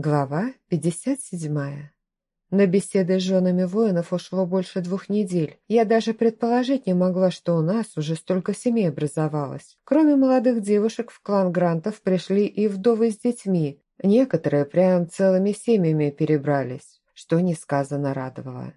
Глава 57. На беседы с женами воинов ушло больше двух недель. Я даже предположить не могла, что у нас уже столько семей образовалось. Кроме молодых девушек, в клан Грантов пришли и вдовы с детьми. Некоторые прям целыми семьями перебрались, что несказанно радовало.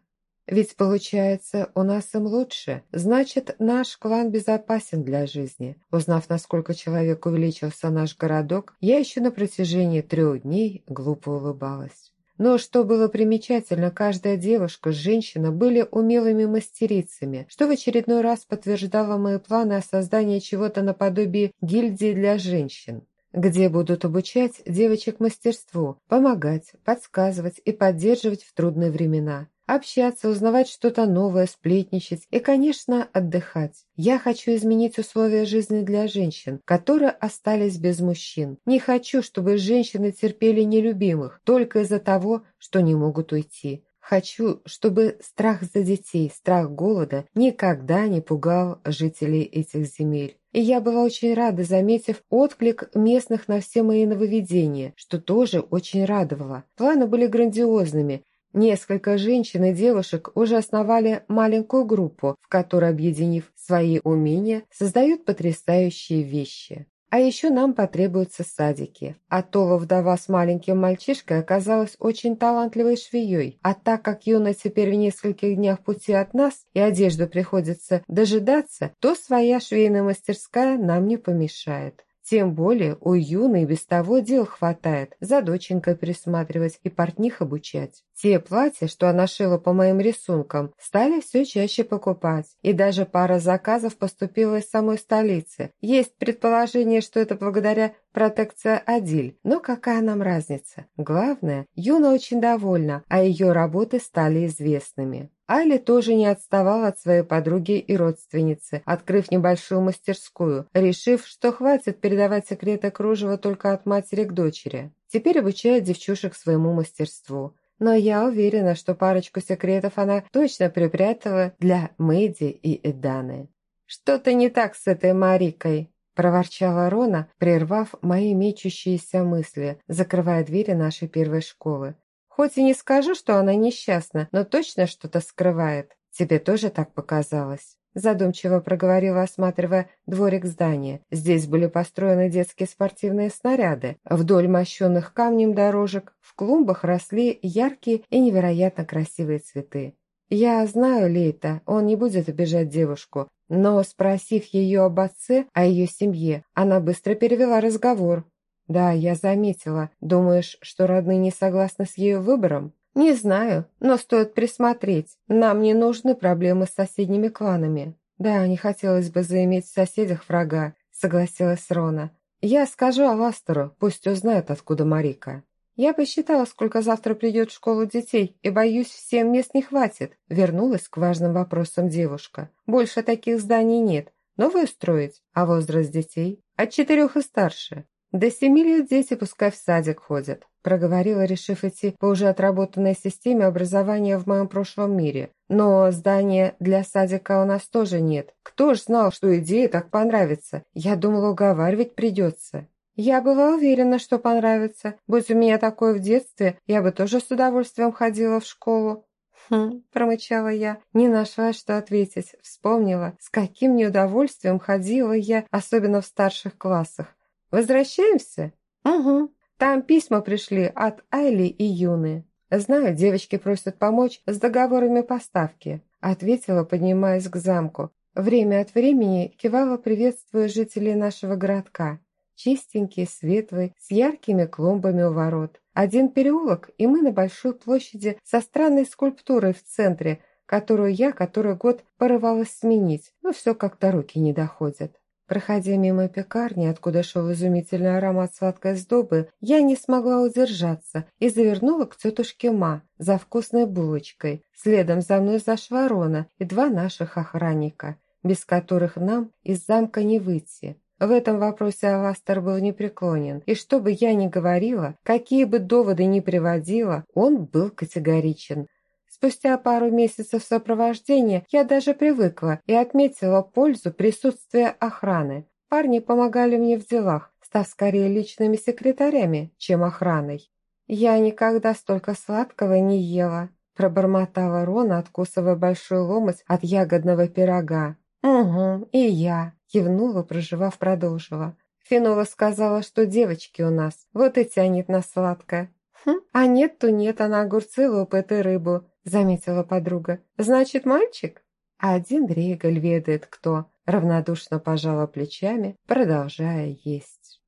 Ведь получается, у нас им лучше, значит, наш клан безопасен для жизни. Узнав, насколько человек увеличился наш городок, я еще на протяжении трех дней глупо улыбалась. Но что было примечательно, каждая девушка, женщина были умелыми мастерицами, что в очередной раз подтверждало мои планы о создании чего-то наподобие гильдии для женщин где будут обучать девочек мастерству, помогать, подсказывать и поддерживать в трудные времена общаться, узнавать что-то новое, сплетничать и, конечно, отдыхать. Я хочу изменить условия жизни для женщин, которые остались без мужчин. Не хочу, чтобы женщины терпели нелюбимых только из-за того, что не могут уйти. Хочу, чтобы страх за детей, страх голода никогда не пугал жителей этих земель. И я была очень рада, заметив отклик местных на все мои нововведения, что тоже очень радовало. Планы были грандиозными, Несколько женщин и девушек уже основали маленькую группу, в которой, объединив свои умения, создают потрясающие вещи. А еще нам потребуются садики. А Това вдова с маленьким мальчишкой оказалась очень талантливой швеей, а так как Юна теперь в нескольких днях пути от нас и одежду приходится дожидаться, то своя швейная мастерская нам не помешает. Тем более у Юны без того дел хватает за доченькой присматривать и портних обучать. Те платья, что она шила по моим рисункам, стали все чаще покупать. И даже пара заказов поступила из самой столицы. Есть предположение, что это благодаря протекции Адиль, но какая нам разница? Главное, Юна очень довольна, а ее работы стали известными. Айли тоже не отставала от своей подруги и родственницы, открыв небольшую мастерскую, решив, что хватит передавать секреты кружева только от матери к дочери. Теперь обучает девчушек своему мастерству. Но я уверена, что парочку секретов она точно припрятала для Мэйди и Эданы. «Что-то не так с этой Марикой», – проворчала Рона, прервав мои мечущиеся мысли, закрывая двери нашей первой школы. Хоть и не скажу, что она несчастна, но точно что-то скрывает. Тебе тоже так показалось?» Задумчиво проговорила, осматривая дворик здания. Здесь были построены детские спортивные снаряды. Вдоль мощенных камнем дорожек в клумбах росли яркие и невероятно красивые цветы. Я знаю Лейта, он не будет обижать девушку, но, спросив ее об отце, о ее семье, она быстро перевела разговор. «Да, я заметила. Думаешь, что родные не согласны с ее выбором?» «Не знаю, но стоит присмотреть. Нам не нужны проблемы с соседними кланами». «Да, не хотелось бы заиметь в соседях врага», — согласилась Рона. «Я скажу Аластеру, пусть узнает, откуда Марика». «Я посчитала, сколько завтра придет в школу детей, и, боюсь, всем мест не хватит», — вернулась к важным вопросам девушка. «Больше таких зданий нет. Новые строить? А возраст детей? От четырех и старше. «До семи лет дети пускай в садик ходят», проговорила, решив идти по уже отработанной системе образования в моем прошлом мире. «Но здания для садика у нас тоже нет. Кто ж знал, что идея так понравится? Я думала, уговаривать придется». «Я была уверена, что понравится. Будь у меня такое в детстве, я бы тоже с удовольствием ходила в школу». «Хм», – промычала я, не нашла, что ответить. Вспомнила, с каким неудовольствием ходила я, особенно в старших классах. «Возвращаемся?» «Угу. Там письма пришли от Айли и Юны. Знаю, девочки просят помочь с договорами поставки», ответила, поднимаясь к замку. Время от времени кивала, приветствуя жителей нашего городка. Чистенький, светлый, с яркими клумбами у ворот. Один переулок, и мы на большой площади со странной скульптурой в центре, которую я который год порывалась сменить, но все как-то руки не доходят. Проходя мимо пекарни, откуда шел изумительный аромат сладкой сдобы, я не смогла удержаться и завернула к тетушке Ма за вкусной булочкой. Следом за мной зашла Рона и два наших охранника, без которых нам из замка не выйти. В этом вопросе Аластер был непреклонен, и что бы я ни говорила, какие бы доводы ни приводила, он был категоричен – Спустя пару месяцев сопровождения я даже привыкла и отметила пользу присутствия охраны. Парни помогали мне в делах, став скорее личными секретарями, чем охраной. «Я никогда столько сладкого не ела», – пробормотала Рона, откусывая большой ломоть от ягодного пирога. «Угу, и я», – кивнула, проживав, продолжила. Фенола сказала, что девочки у нас, вот и тянет на сладкое. «Хм, а нет, то нет, она огурцы лопает и рыбу», – заметила подруга. «Значит, мальчик?» «Один Регаль ведает кто», – равнодушно пожала плечами, продолжая есть.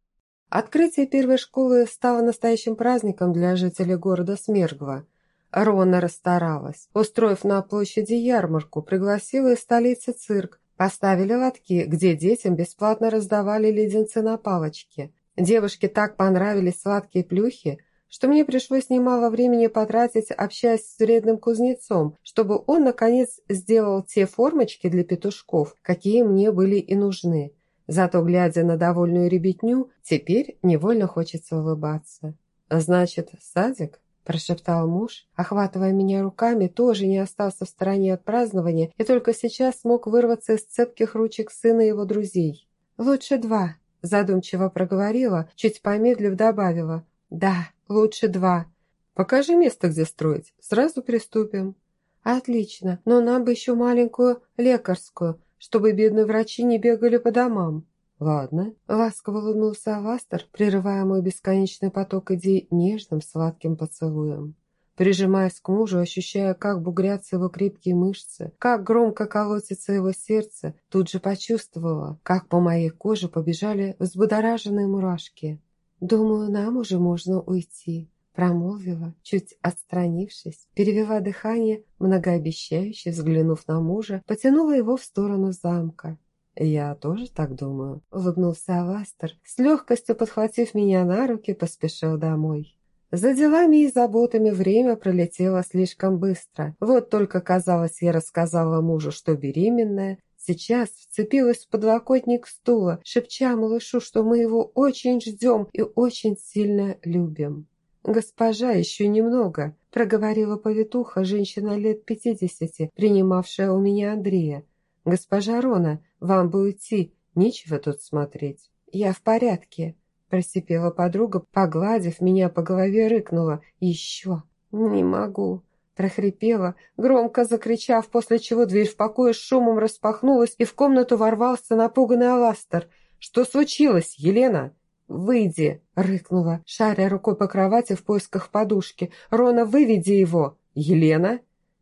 Открытие первой школы стало настоящим праздником для жителей города Смергва. Рона расстаралась. Устроив на площади ярмарку, пригласила из столицы цирк, поставили лотки, где детям бесплатно раздавали леденцы на палочке. Девушке так понравились сладкие плюхи, что мне пришлось немало времени потратить, общаясь с вредным кузнецом, чтобы он, наконец, сделал те формочки для петушков, какие мне были и нужны. Зато, глядя на довольную ребятню, теперь невольно хочется улыбаться. «Значит, садик?» – прошептал муж, охватывая меня руками, тоже не остался в стороне от празднования и только сейчас смог вырваться из цепких ручек сына и его друзей. «Лучше два», – задумчиво проговорила, чуть помедлив добавила. «Да, лучше два. Покажи место, где строить, сразу приступим». «Отлично, но нам бы еще маленькую лекарскую, чтобы бедные врачи не бегали по домам. «Ладно», — ласково улыбнулся Авастер, прерывая мой бесконечный поток идей нежным сладким поцелуем. Прижимаясь к мужу, ощущая, как бугрятся его крепкие мышцы, как громко колотится его сердце, тут же почувствовала, как по моей коже побежали взбудораженные мурашки. «Думаю, нам уже можно уйти», Промолвила, чуть отстранившись, перевела дыхание, многообещающе взглянув на мужа, потянула его в сторону замка. «Я тоже так думаю», — улыбнулся Аластер, с легкостью подхватив меня на руки, поспешил домой. За делами и заботами время пролетело слишком быстро. Вот только, казалось, я рассказала мужу, что беременная, сейчас вцепилась в подлокотник стула, шепча малышу, что мы его очень ждем и очень сильно любим. «Госпожа, еще немного», – проговорила повитуха, женщина лет пятидесяти, принимавшая у меня Андрея. «Госпожа Рона, вам бы уйти, нечего тут смотреть». «Я в порядке», – просипела подруга, погладив меня по голове, рыкнула. «Еще». «Не могу», – прохрипела, громко закричав, после чего дверь в покое с шумом распахнулась, и в комнату ворвался напуганный Аластер. «Что случилось, Елена?» «Выйди!» – рыкнула, шаря рукой по кровати в поисках подушки. «Рона, выведи его!» «Елена?»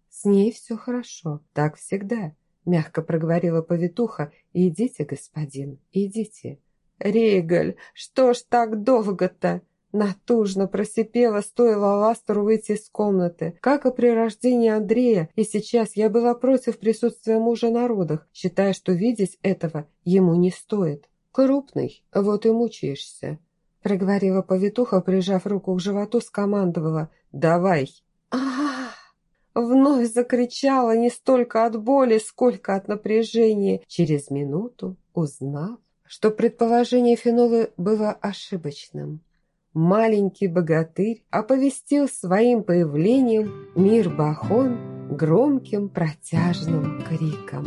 «С ней все хорошо, так всегда», – мягко проговорила повитуха. «Идите, господин, идите». «Регаль, что ж так долго-то?» Натужно просипела, стоило Ластеру выйти из комнаты. Как и при рождении Андрея, и сейчас я была против присутствия мужа на родах, считая, что видеть этого ему не стоит. «Крупный, вот и мучаешься», — проговорила повитуха, прижав руку к животу, скомандовала «Давай!» а Вновь закричала не столько от боли, сколько от напряжения, через минуту узнав, что предположение Фенолы было ошибочным. Маленький богатырь оповестил своим появлением мир Бахон громким протяжным криком.